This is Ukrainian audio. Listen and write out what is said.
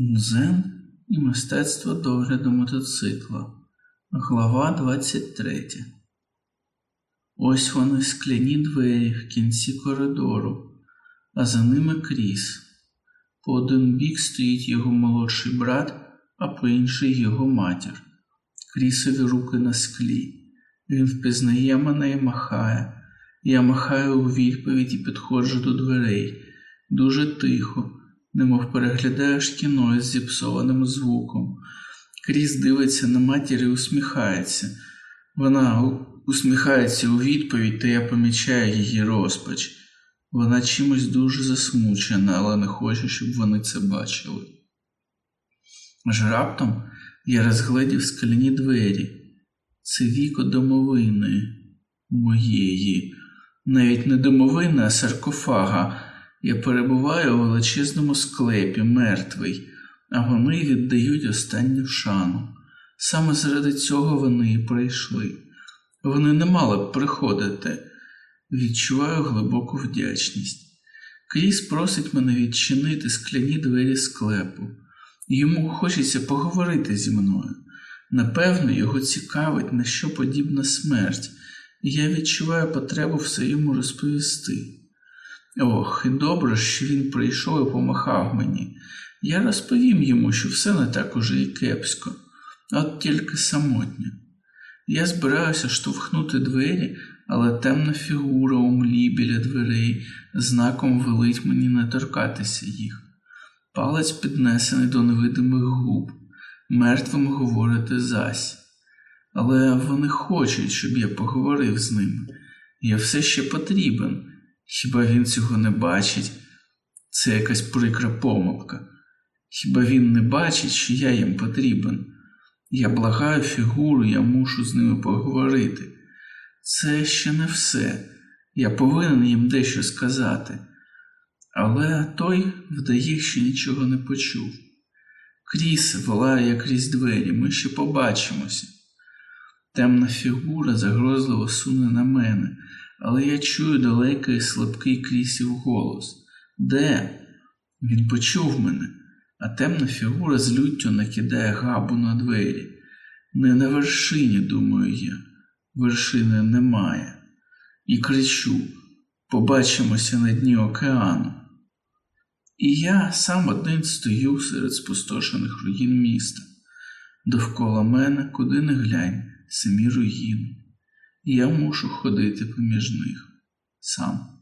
Дзен і мистецтво догляду мотоцикла. Глава 23. Ось вони скляні двері в кінці коридору, а за ними кріс. По один бік стоїть його молодший брат, а по інший його матір. Крісові руки на склі. Він впізнає мене і махає. Я махаю у відповідь і підходжу до дверей. Дуже тихо, немов переглядаєш кіно із зіпсованим звуком. Кріс дивиться на матір і усміхається. Вона усміхається у відповідь, та я помічаю її розпач. Вона чимось дуже засмучена, але не хоче, щоб вони це бачили. Аж раптом я розгледів скляні двері. Це віко домовини моєї, навіть не домовини, а саркофага. Я перебуваю у величезному склепі, мертвий, а вони віддають останню шану. Саме заради цього вони і прийшли. Вони не мали б приходити. Відчуваю глибоку вдячність. Кріс просить мене відчинити скляні двері склепу. Йому хочеться поговорити зі мною. Напевно, його цікавить, на що подібна смерть, і я відчуваю потребу все йому розповісти. Ох, і добре, що він прийшов і помахав мені. Я розповім йому, що все не так уже і кепсько, от тільки самотньо. Я збираюся штовхнути двері, але темна фігура у млі біля дверей знаком велить мені не торкатися їх. Палець піднесений до невидимих губ, мертвим говорити зась. Але вони хочуть, щоб я поговорив з ними. Я все ще потрібен. Хіба він цього не бачить? Це якась прикра помилка. Хіба він не бачить, що я їм потрібен? Я благаю фігуру, я мушу з ними поговорити. Це ще не все. Я повинен їм дещо сказати. Але той вдає, що нічого не почув. Кріс волає крізь двері, ми ще побачимося. Темна фігура загрозливо суне на мене, але я чую далекий слабкий крісів голос. Де? Він почув мене, а темна фігура з люттю накидає габу на двері. Не на вершині, думаю я, вершини немає. І кричу побачимося на дні океану. І я сам один стою серед спустошених руїн міста. Довкола мене, куди не глянь, самі руїни. Я мушу ходити поміж них сам.